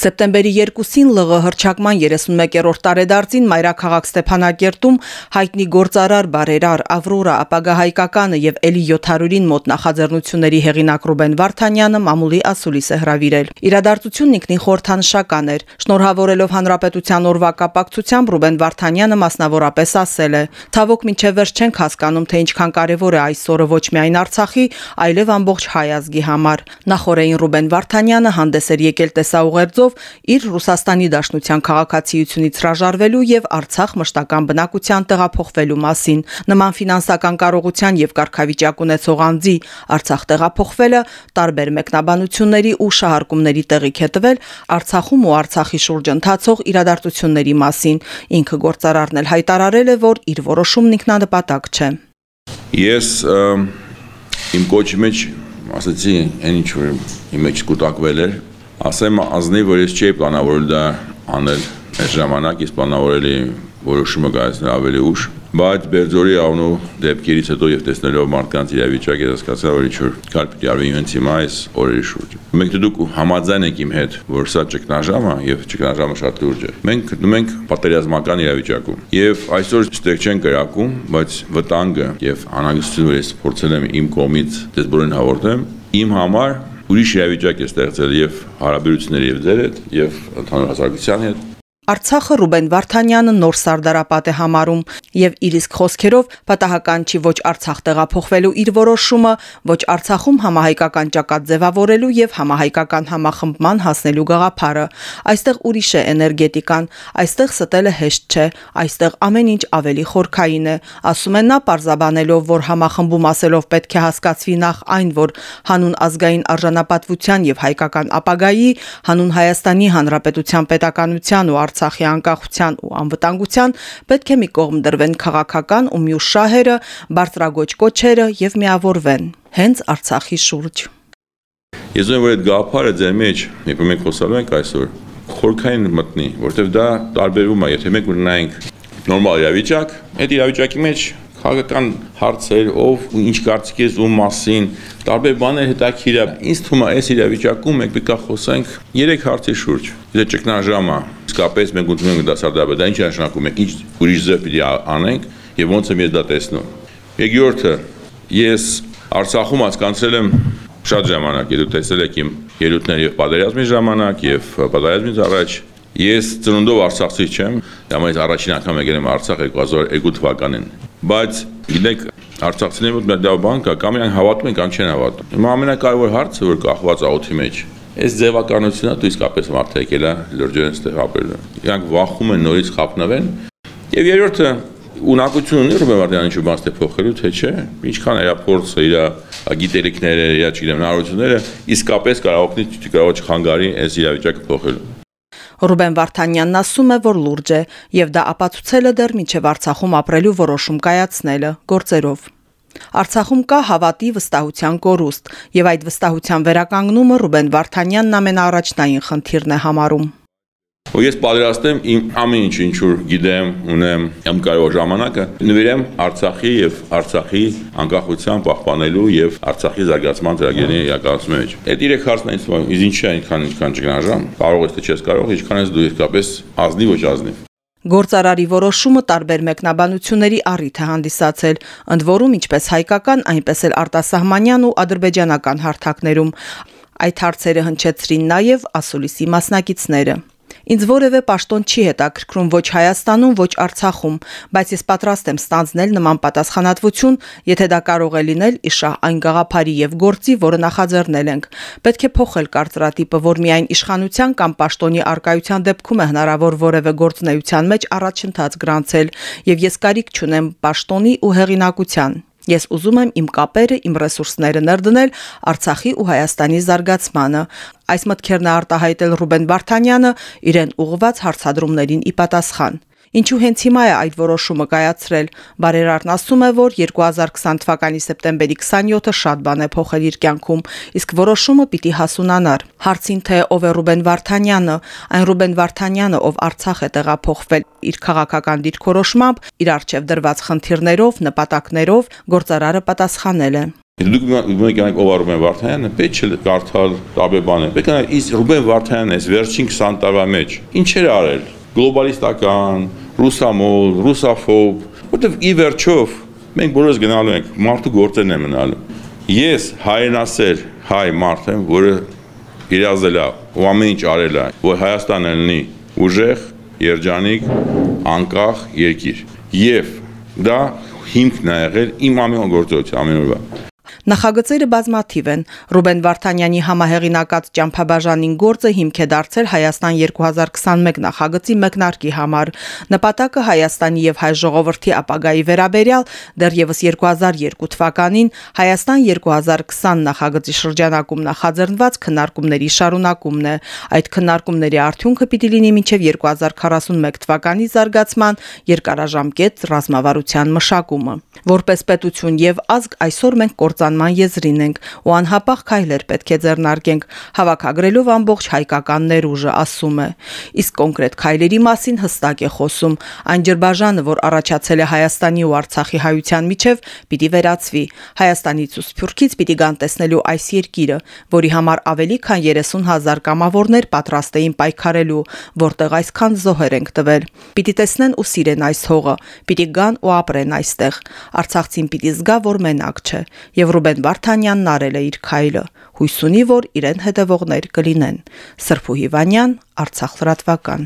Սեպտեմբերի 2-ին ԼՂ հրճակման 31-րդ տարեդարձին մայրաքաղաք Ստեփանակերտում հայտնի գործարար բարերար Ավրորա ապագա հայկականը եւ Էլի 700-ին մոտ նախաձեռնությունների հեղինակ Ռուբեն Վարդանյանը մամուլի ասուլիս է հravirել։ Իրադարձությունն ինքնին խորթանշական էր։ Շնորհավորելով հանրապետության օրվա կապակցությամբ Ռուբեն Վարդանյանը մասնավորապես ասել է. «Թավոք մինչև վերջ չենք հասկանում, թե ինչքան կարևոր է այս օրը ոչ միայն Արցախի, այլև ամբողջ հայ ազգի համար»։ Նախորդին Ռուբեն Վարդանյանը հանդես էր եկել տեսաուղերձով միջոցով իր Ռուսաստանի Դաշնության քաղաքացիությունից հրաժարվելու եւ Արցախ մշտական բնակության տեղափոխվելու մասին։ Նման ֆինանսական կարողության եւ կարգավիճակ ունեցող անձի Արցախ տեղափոխվելը տարբեր մեկնաբանությունների ու շահարկումների տեղիք է տվել Արցախում ու Արցախի շուրջ ընթացող իրադարձությունների մասին։ Ինքը գործարարն էլ հայտարարել է, որ իր որոշումն ինքնանպատակ չէ։ Ես իմ կոչի մեջ ասացի, այն ինչ որ իմ մեջ կուտակվել էր, Ասեմ ազնիվ, որ ես չէի պլանավորել դա անել այս ժամանակ, ես պլանավորել էի որոշումը կայացնել ավելի ուշ, բայց Բերձորի անու դեպքերից հետո եւ տեսնելով մարդկանց իրավիճակը հասկացա, որ ինչ-որ կար պիտի արվի հենց հիմա այս օրերի շուրջ։ Մենք դուք համաձայն եք իմ հետ, որ սա ճգնաժամ է եւ ճգնաժամը շատ լուրջ է։ Մենք գտնում ենք պատերազմական իրավիճակում եւ այսօր ստեղ չեն կրակում, բայց վտանգը եւ անհանգստությունը, որ ես փորձել եմ իմ կողմից դες բոլորին հաղորդեմ, իմ համար ուրիշ իրավիճակ է ստեղծել եւ հարաբերությունների եւ ձեր հետ եւ ընդհանուր հասարակության հետ Արցախը Ռուբեն Վարդանյանը նոր սարդարապատ է համարում եւ իր իսկ խոսքերով պատահական չի ոչ Արցախ տեղափոխվելու իր որոշումը, ոչ Արցախում համահայկական ճակատ ձևավորելու եւ համահայկական համախմբման հասնելու գաղափարը։ Այստեղ ուրիշ է էներգետիկան, այստեղ ստելը հեշտ չէ, այստեղ ամեն ինչ ավելի խորքային է, ասում են նա parzabanելով, որ համախմբում ասելով պետք է հասկացվի նախ այն, որ հանուն ազգային արժանապատվության եւ հայկական ապագայի, հանուն Հայաստանի Հանրապետության պետականության ու Արցախի անկախության ու անվտանգության պետք է մի կողմ դրվեն քաղաքական ու մյուս շահերը, բարձրագույն կոչերը եւ միավորվեն հենց Արցախի շուրջ։ Ես ուզում եմ որ այդ գաղափարը ձեր մեջ, երբ մենք խոսալու ենք այսօր, խորքային մտնի, որտեվ դա տարբերվում է, եթե մենք ունենայինք նորմալ իրավիճակ, այդ իրավիճակի մեջ քաղաքական հարցեր, ով ու ինչ կարծիք ես ում մասին, տարբեր բաներ հետաքրիր Ինձ թվում է այս իրավիճակում մենք պետք է խոսենք երեք հարցի շուրջ։ Եթե ճգնաժամը իսկապես մենք ուզում ենք դա սարդաբը, դա ինչ նշանակում է, ինչ ուրիշ ձև պիտի անենք եւ ոնց եմ ես դա տեսնում։ Երկրորդը ես Արցախում հասկանցել եմ շատ ժամանակ, եթե տեսել եք իմ ելույթները եւ պատերազմի ժամանակ եւ պատերազմից առաջ Ես ծնունդով Արցախցի չեմ, դամայից առաջին անգամ եկել եմ Արցախ 2002 թվականին։ Բայց գիտեք, Արցախցիների մոտ դա բան կա, կամ իրենք հավատում են, կամ չեն հավատում։ Հիմա ամենակարևոր հարցը, որ կախված աղոթի մեջ, այս ձևականությունը դու իսկապես մարդը եկել է ստեղ ապրել։ Իրանք վախում են նորից խափնվեն։ Եւ երրորդը ունակություն ունի Ռուբեն Վարդյանը բան ստե փոխելու, թե չէ։ Ինչքան իր փորձը, իր գիտելիքները, իր չգիտեմ, հնարավորությունները իսկապես կարող օգնի կարող չխանգարի այս իրավիճակը փոխելու։ Ռուբեն Վարդանյանն ասում է, որ լուրջ է եւ դա ապացուցել է դեռ միջև Արցախում ապրելու որոշում կայացնելը գործերով։ Արցախում կա հավատի վստահության կորուստ, եւ այդ վստահության վերականգնումը Ռուբեն Վարդանյանն ամենաառաջնային խնդիրն է համարում ու ես պատրաստեմ իմ ամեն ինչ ինչ որ գիտեմ, ունեմ, իմ կարևոր ժամանակը նվիրեմ Արցախի եւ Արցախի անկախության պահպանելու եւ Արցախի զարգացման ծրագրերի իրականացման մեջ։ Այդ երեք հարցն ինձ ինձ ինչ է այնքան այնքան ճգնաժամ, կարող ես թե չես կարող, ինչքան ես դու իսկապես ազնիվ ոչ ազնիվ։ Գործարարի որոշումը տարբեր մեկնաբանությունների առիթ է հանդիսացել, ընդ որում ինչպես հայկական, այնպես էլ արտասահմանյան ու ադրբեջանական հարթակներում։ Այդ հարցերը հնչեցրին նաև ասուլիսի մասնակիցները։ Ինձ որևէ պաշտոն չի հետաքրքրում ոչ Հայաստանում, ոչ Արցախում, բայց ես պատրաստ եմ ստանձնել նման պատասխանատվություն, եթե դա կարող է լինել իշահ այն գաղափարի եւ գործի, որը նախաձեռնել ենք։ Պետք է փոխել կարծրատիպը, որ միայն իշխանության կամ պաշտոնի արկայության դեպքում է հնարավոր որևէ գործնեության մեջ առաջընթաց գրանցել, եւ ես կարիք չունեմ պաշտոնի ու հեղինակության։ Ես ուզում եմ իմ կապերը, իմ ռեսուրսները ներդնել Արցախի ու Հայաստանի զարգացմանը։ Այս մտքերն է արտահայտել Ռուբեն Վարդանյանը իրեն ուղղված հարցադրումներին ի պատասխան։ Ինչու հենց հիմա է այդ որոշումը կայացրել։ Բարերարն ասում է, որ 2020 թվականի սեպտեմբերի 27-ը շատ բան է փոխել իր կյանքում, իսկ որոշումը պիտի հասունանար։ Հարցին թե ով է Ռուբեն Վարդանյանը, այն Ռուբեն Վարդանյանը, ով Արցախ է տեղափոխվել իր քաղաքական դիրքորոշմամբ, իր արժև դրված խնդիրներով, նպատակներով, գործարարը պատասխանել է։ Դուք ումեք կանեք ով Ռուբեն Վարդանյանը, պետք չէ կարդալ տարբեր բաներ։ Պետք է իս Ռուբեն Վարդանյանն է վերջին 20 տարվա մեջ ինչեր արել գլոբալիստական, ռուսամոլ, ռուսաֆոբ, որտեվ ի վերջով մենք բոլորս գնալու ենք, մարդու գործերն է մնալու։ Ես հայրենասեր հայ մարդ եմ, որը իրազել է ու ամեն ինչ արել է, որ Հայաստանը լինի ուժեղ, երջանիկ, անկախ երկիր։ Եվ դա հիմքն է եղել իմ ամեն գործողության ամեն օրվա։ Նախագծերը բազմաթիվ են։ Ռուբեն Վարդանյանի համահեղինակած ճամփաբաժանին գործը հիմք է դարձել Հայաստան 2021 նախագծի մեկնարկի համար։ Նպատակը Հայաստանի եւ հայ ժողովրդի ապագայի վերաբերյալ դեռևս 2002 թվականին Հայաստան 2020 նախագծի շրջանակում նախաձեռնված քննարկումների շարունակումն է։ Այդ քննարկումների արդյունքը պիտի լինի մինչև 2041 թվականի զարգացման երկարաժամկետ ռազմավարության մշակումը։ Որպես պետություն եւ ազգ այսօր մենք կործան կառավարման եզրին ենք ու անհապաղ քայլեր պետք է ձեռնարկենք հավաքագրելով ամբողջ հայկական ներուժը, ասում է։ Իսկ կոնկրետ քայլերի մասին հստակ է խոսում։ Այն ջրբաժանը, որ առաջացել է Հայաստանի ու Արցախի հայության միջև, պիտի վերացվի։ Հայաստանից ու Սփյուռքից պիտի գան տեսնելու այս երկիրը, որի համար ավելի քան 30000 կամավորներ պատրաստ էին պայքարելու, որտեղ այսքան զոհեր ենք տվել։ Պիտի տեսնեն ու սիրեն այս հողը, պիտի գան ու ապրեն այստեղ։ Արցախցին պիտի զգա, որ մենակ չէ։ Եվ Ռուբեն Վարդանյանն արել է իր քայլը։ Հույս ունի, որ իրեն հետևողներ կլինեն։ Սրփու Հիվանյան, Արցախ լրատվական։